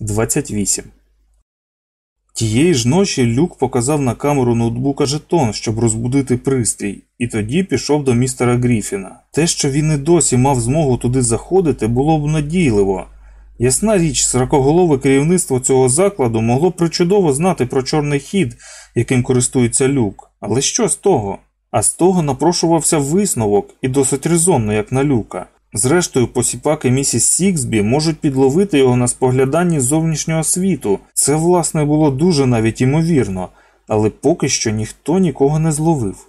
28. Тієї ж ночі Люк показав на камеру ноутбука жетон, щоб розбудити пристрій, і тоді пішов до містера Гріфіна. Те, що він і досі мав змогу туди заходити, було б надійливо. Ясна річ, сорокоголове керівництво цього закладу могло причудово знати про чорний хід, яким користується люк. Але що з того? А з того напрошувався висновок і досить резонно, як на люка. Зрештою, посіпаки місіс Сіксбі можуть підловити його на спогляданні зовнішнього світу. Це, власне, було дуже навіть імовірно, але поки що ніхто нікого не зловив.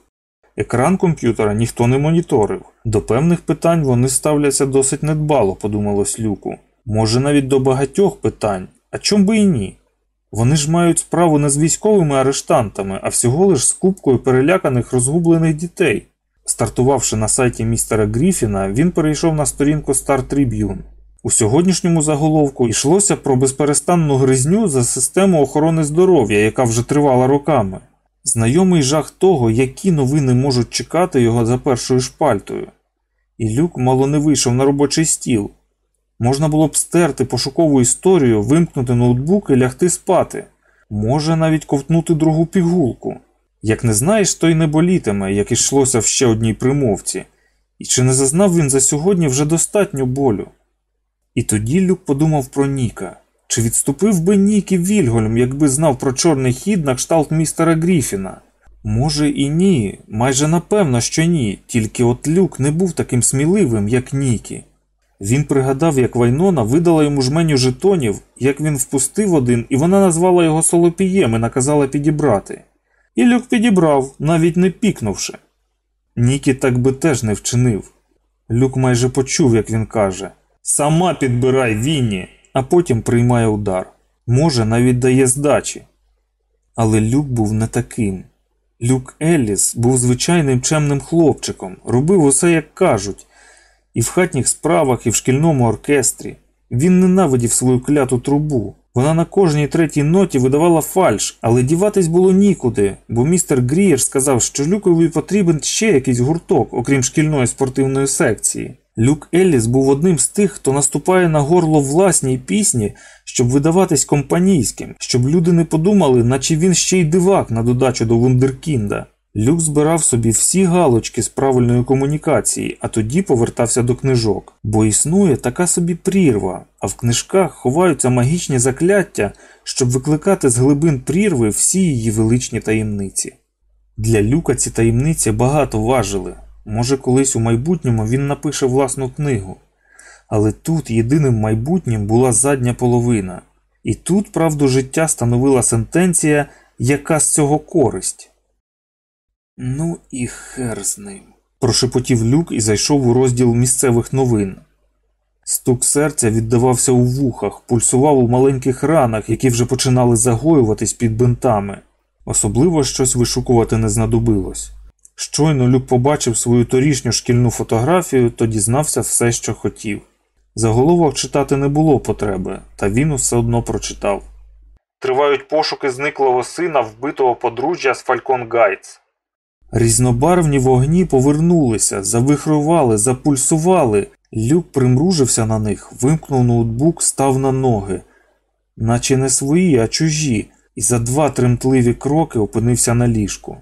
Екран комп'ютера ніхто не моніторив. До певних питань вони ставляться досить недбало, подумалось Люку. Може навіть до багатьох питань, а чом би і ні? Вони ж мають справу не з військовими арештантами, а всього лиш з купкою переляканих розгублених дітей. Стартувавши на сайті містера Гріфіна, він перейшов на сторінку Star Tribune. У сьогоднішньому заголовку йшлося про безперестанну гризню за систему охорони здоров'я, яка вже тривала роками. Знайомий жах того, які новини можуть чекати його за першою шпальтою. І люк мало не вийшов на робочий стіл. Можна було б стерти пошукову історію, вимкнути ноутбук і лягти спати, може навіть ковтнути другу пігулку. Як не знаєш, то й не болітиме, як ішлося в ще одній примовці, і чи не зазнав він за сьогодні вже достатньо болю? І тоді Люк подумав про Ніка. Чи відступив би Нік і Вільгольм, якби знав про чорний хід на кшталт містера Гріфіна? Може і ні, майже напевно, що ні, тільки от Люк не був таким сміливим, як Нікі. Він пригадав, як Вайнона видала йому жменю жетонів, як він впустив один, і вона назвала його солопієм і наказала підібрати. І Люк підібрав, навіть не пікнувши. Нікі так би теж не вчинив. Люк майже почув, як він каже Сама підбирай Вінні, а потім приймає удар. Може, навіть дає здачі. Але Люк був не таким. Люк Елліс був звичайним чемним хлопчиком, робив усе, як кажуть, і в хатніх справах, і в шкільному оркестрі. Він ненавидів свою кляту трубу. Вона на кожній третій ноті видавала фальш, але діватись було нікуди, бо містер Грієр сказав, що Люкові потрібен ще якийсь гурток, окрім шкільної спортивної секції. Люк Елліс був одним з тих, хто наступає на горло власній пісні, щоб видаватись компанійським, щоб люди не подумали, наче він ще й дивак на додачу до Вундеркінда. Люк збирав собі всі галочки з правильної комунікації, а тоді повертався до книжок. Бо існує така собі прірва, а в книжках ховаються магічні закляття, щоб викликати з глибин прірви всі її величні таємниці. Для Люка ці таємниці багато важили. Може, колись у майбутньому він напише власну книгу. Але тут єдиним майбутнім була задня половина, і тут правду життя становила сентенція, яка з цього користь. Ну і хер з ним. прошепотів люк і зайшов у розділ місцевих новин. Стук серця віддавався у вухах, пульсував у маленьких ранах, які вже починали загоюватись під бинтами. Особливо щось вишукувати не знадобилось. Щойно Люк побачив свою торішню шкільну фотографію, то дізнався все, що хотів. Заголовок читати не було потреби, та він усе одно прочитав. Тривають пошуки зниклого сина вбитого подружжя з Фалькон Гайтс. Різнобарвні вогні повернулися, завихрували, запульсували. Люк примружився на них, вимкнув ноутбук, став на ноги, наче не свої, а чужі, і за два тремтливі кроки опинився на ліжку.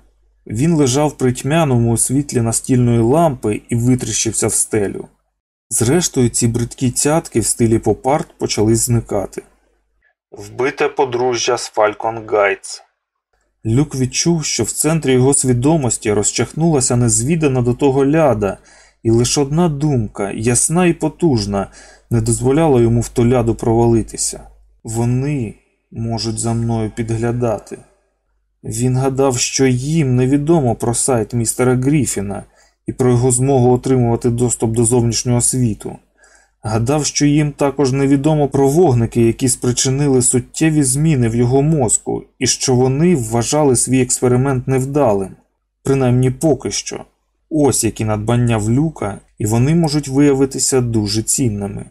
Він лежав при тьмяному світлі настільної лампи і витріщився в стелю. Зрештою, ці бридкі цятки в стилі поп-арт почали зникати. Вбите подружжя з Фалькон Гайтс. Люк відчув, що в центрі його свідомості розчахнулася незвідана до того ляда, і лише одна думка, ясна і потужна, не дозволяла йому в ту ляду провалитися. Вони можуть за мною підглядати. Він гадав, що їм невідомо про сайт містера Гріфіна і про його змогу отримувати доступ до зовнішнього світу. Гадав, що їм також невідомо про вогники, які спричинили суттєві зміни в його мозку, і що вони вважали свій експеримент невдалим, принаймні поки що. Ось які надбання в люка, і вони можуть виявитися дуже цінними.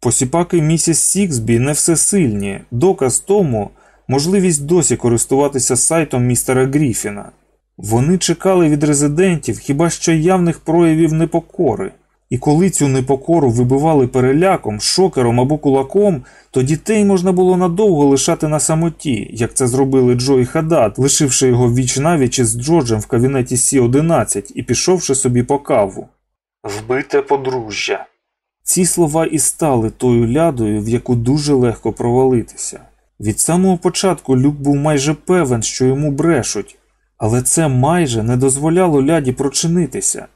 Посіпаки місіс Сіксбі не всесильні, доказ тому можливість досі користуватися сайтом містера Гріфіна. Вони чекали від резидентів хіба що явних проявів непокори. І коли цю непокору вибивали переляком, шокером або кулаком, то дітей можна було надовго лишати на самоті, як це зробили Джо і Хадат, лишивши його віч навіч із Джорджем в кабінеті Сі 11 і пішовши собі по каву. Вбите подружжя. Ці слова і стали тою лядою, в яку дуже легко провалитися. Від самого початку Люк був майже певен, що йому брешуть, але це майже не дозволяло ляді прочинитися.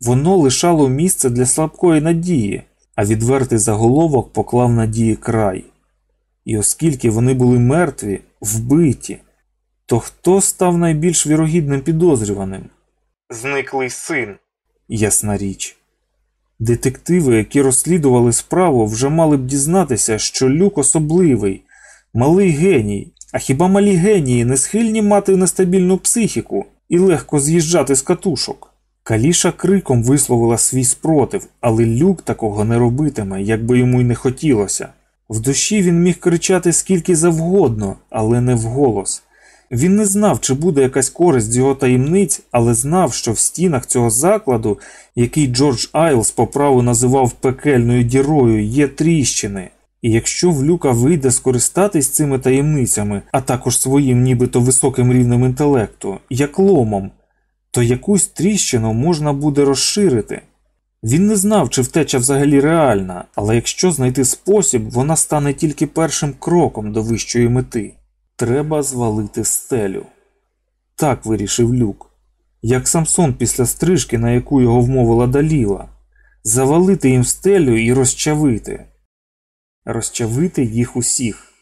Воно лишало місце для слабкої надії, а відвертий заголовок поклав надії край. І оскільки вони були мертві, вбиті, то хто став найбільш вірогідним підозрюваним? Зниклий син, ясна річ. Детективи, які розслідували справу, вже мали б дізнатися, що люк особливий, малий геній, а хіба малі генії не схильні мати нестабільну психіку і легко з'їжджати з катушок? Каліша криком висловила свій спротив, але люк такого не робитиме, як би йому й не хотілося. В душі він міг кричати скільки завгодно, але не вголос. Він не знав, чи буде якась користь з його таємниць, але знав, що в стінах цього закладу, який Джордж Айлс по праву називав пекельною дірою, є тріщини. І якщо в люка вийде скористатись цими таємницями, а також своїм нібито високим рівнем інтелекту, як ломом, то якусь тріщину можна буде розширити. Він не знав, чи втеча взагалі реальна, але якщо знайти спосіб, вона стане тільки першим кроком до вищої мети. Треба звалити стелю. Так вирішив люк, як Самсон після стрижки, на яку його вмовила Даліла, завалити їм стелю і розчавити, розчавити їх усіх.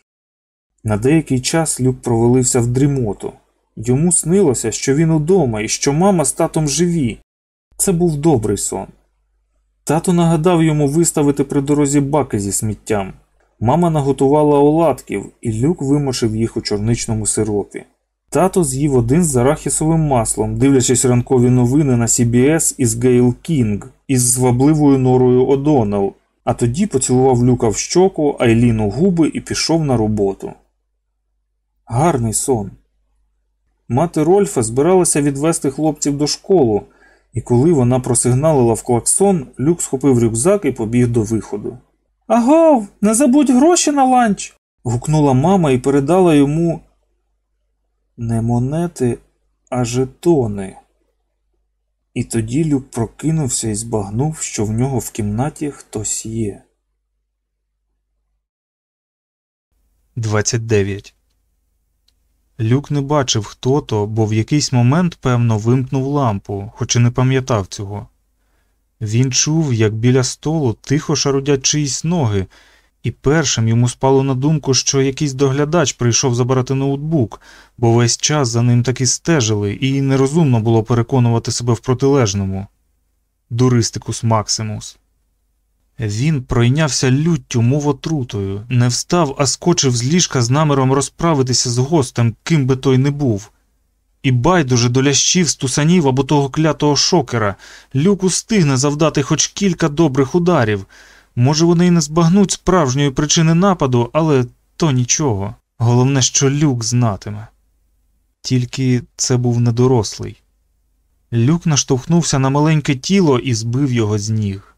На деякий час люк провалився в дрімоту. Йому снилося, що він удома і що мама з татом живі. Це був добрий сон. Тато нагадав йому виставити при дорозі баки зі сміттям. Мама наготувала оладків, і люк вимошив їх у чорничному сиропі. Тато з'їв один з арахісовим маслом, дивлячись ранкові новини на CBS із Гейл Кінг із звабливою норою Одонел, а тоді поцілував люка в щоку, Айліну губи і пішов на роботу. Гарний сон. Мати Рольфа збиралася відвести хлопців до школи, і коли вона просигналила в клаксон, люк схопив рюкзак і побіг до виходу. Агов, не забудь гроші на ланч. гукнула мама і передала йому не монети, а жетони. І тоді Люк прокинувся і збагнув, що в нього в кімнаті хтось є. 29 Люк не бачив, хто то, бо в якийсь момент, певно, вимкнув лампу, хоч і не пам'ятав цього. Він чув, як біля столу тихо шарудять чиїсь ноги, і першим йому спало на думку, що якийсь доглядач прийшов забирати ноутбук, бо весь час за ним таки стежили, і нерозумно було переконувати себе в протилежному. Дуристикус Максимус. Він пройнявся люттю, мов отрутою, не встав, а скочив з ліжка з наміром розправитися з гостем, ким би той не був. І байдуже до лящів, стусанів або того клятого шокера, люк устигне завдати хоч кілька добрих ударів. Може, вони й не збагнуть справжньої причини нападу, але то нічого. Головне, що Люк знатиме. Тільки це був недорослий. Люк наштовхнувся на маленьке тіло і збив його з ніг.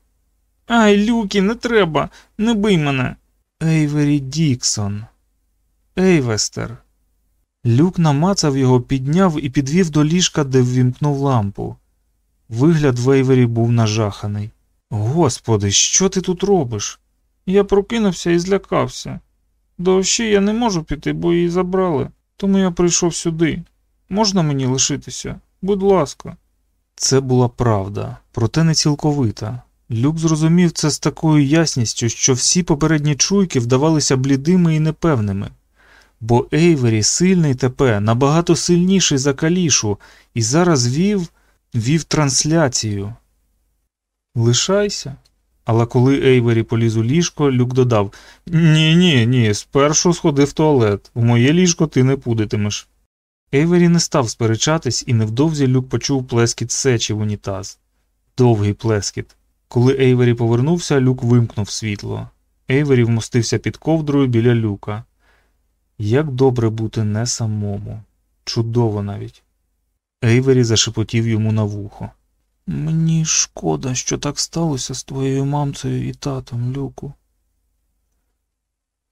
Ай, Люкі, не треба, не бий мене. Ейвері Діксон. Ейвестер. Люк намацав його, підняв і підвів до ліжка, де ввімкнув лампу. Вигляд в Ейвері був нажаханий. Господи, що ти тут робиш? Я прокинувся і злякався. До ощі я не можу піти, бо її забрали, тому я прийшов сюди. Можна мені лишитися? Будь ласка. Це була правда, проте не цілковита. Люк зрозумів це з такою ясністю, що всі попередні чуйки вдавалися блідими і непевними, бо Ейвері сильний ТП, набагато сильніший за калішу, і зараз вів вів трансляцію. Лишайся. Але коли Ейвері поліз у ліжко, Люк додав Ні, ні, ні, спершу сходи в туалет. В моє ліжко ти не пудитимеш. Ейвері не став сперечатись, і невдовзі Люк почув плескіт сечі в унітаз. Довгий плескіт. Коли Ейвері повернувся, Люк вимкнув світло. Ейвері вмостився під ковдрою біля Люка. Як добре бути не самому. Чудово навіть. Ейвері зашепотів йому на вухо. Мені шкода, що так сталося з твоєю мамцею і татом, Люку.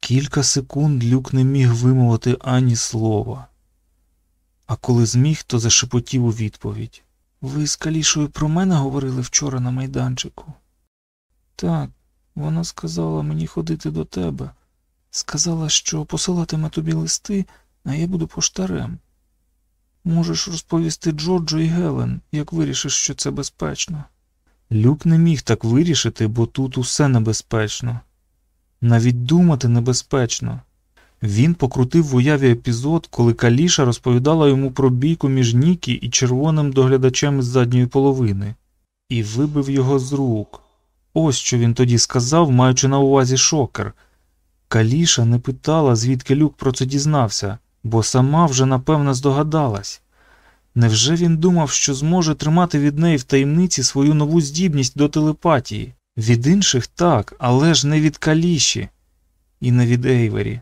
Кілька секунд Люк не міг вимовити ані слова. А коли зміг, то зашепотів у відповідь. Ви з Калішою про мене говорили вчора на майданчику? Так, вона сказала мені ходити до тебе. Сказала, що посилатиме тобі листи, а я буду поштарем. Можеш розповісти Джорджу і Гелен, як вирішиш, що це безпечно. Люк не міг так вирішити, бо тут усе небезпечно. Навіть думати небезпечно. Він покрутив в уяві епізод, коли Каліша розповідала йому про бійку між Нікі і червоним доглядачем з задньої половини, і вибив його з рук. Ось що він тоді сказав, маючи на увазі шокер. Каліша не питала, звідки Люк про це дізнався, бо сама вже напевно здогадалась. Невже він думав, що зможе тримати від неї в таємниці свою нову здібність до телепатії? Від інших так, але ж не від Каліші і не від Ейвері.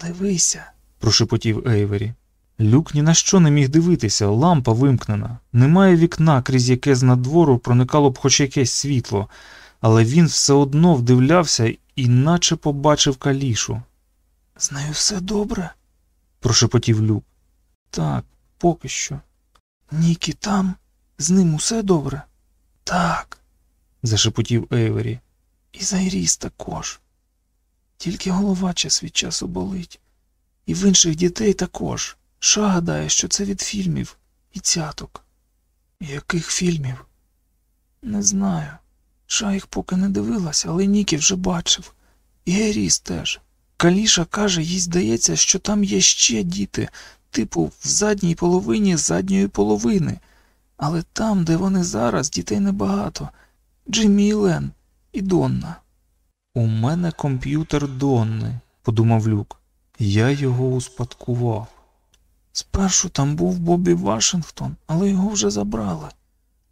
Дивися, прошепотів Ейвері. Люк ні на що не міг дивитися, лампа вимкнена. Немає вікна, крізь яке з надвору проникало б хоч якесь світло, але він все одно вдивлявся і наче побачив калішу. З нею все добре? прошепотів Люк. Так, поки що. Нікі там, з ним усе добре? Так, зашепотів Ейвері. І Зайріс також. Тільки голова час від часу болить. І в інших дітей також. Ша гадає, що це від фільмів і цяток. Яких фільмів? Не знаю. Ша їх поки не дивилась, але Нікі вже бачив. І Геріс теж. Каліша каже, їй здається, що там є ще діти, типу в задній половині задньої половини. Але там, де вони зараз, дітей небагато. Джиммі і Лен і Донна. У мене комп'ютер Донни, подумав Люк. Я його успадкував. Спершу там був Бобі Вашингтон, але його вже забрали.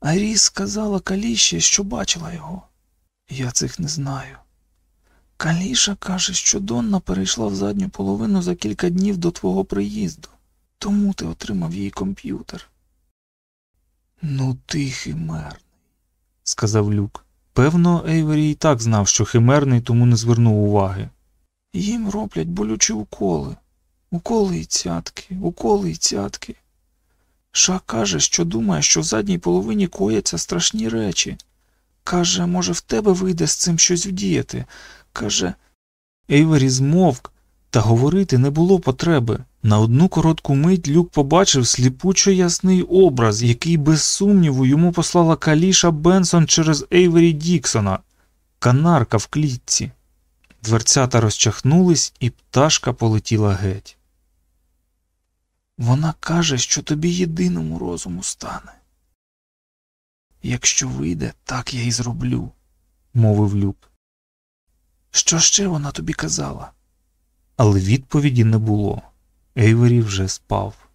А Ріс сказала Каліші, що бачила його. Я цих не знаю. Каліша каже, що Донна перейшла в задню половину за кілька днів до твого приїзду, тому ти отримав її комп'ютер. Ну, ти химерний, сказав Люк. Певно, Ейвері і так знав, що химерний, тому не звернув уваги. Їм роблять болючі уколи. Уколи і цятки, уколи і цятки. Ша каже, що думає, що в задній половині кояться страшні речі. Каже, може, в тебе вийде з цим щось вдіяти. Каже, Ейвері змовк, та говорити не було потреби. На одну коротку мить Люк побачив сліпучо ясний образ, який без сумніву йому послала Каліша Бенсон через Ейвері Діксона, канарка в клітці. Дверцята розчахнулись, і пташка полетіла геть. Вона каже, що тобі єдиному розуму стане. Якщо вийде, так я і зроблю, мовив Люк. Що ще вона тобі казала? Але відповіді не було. Ейвері вже спав.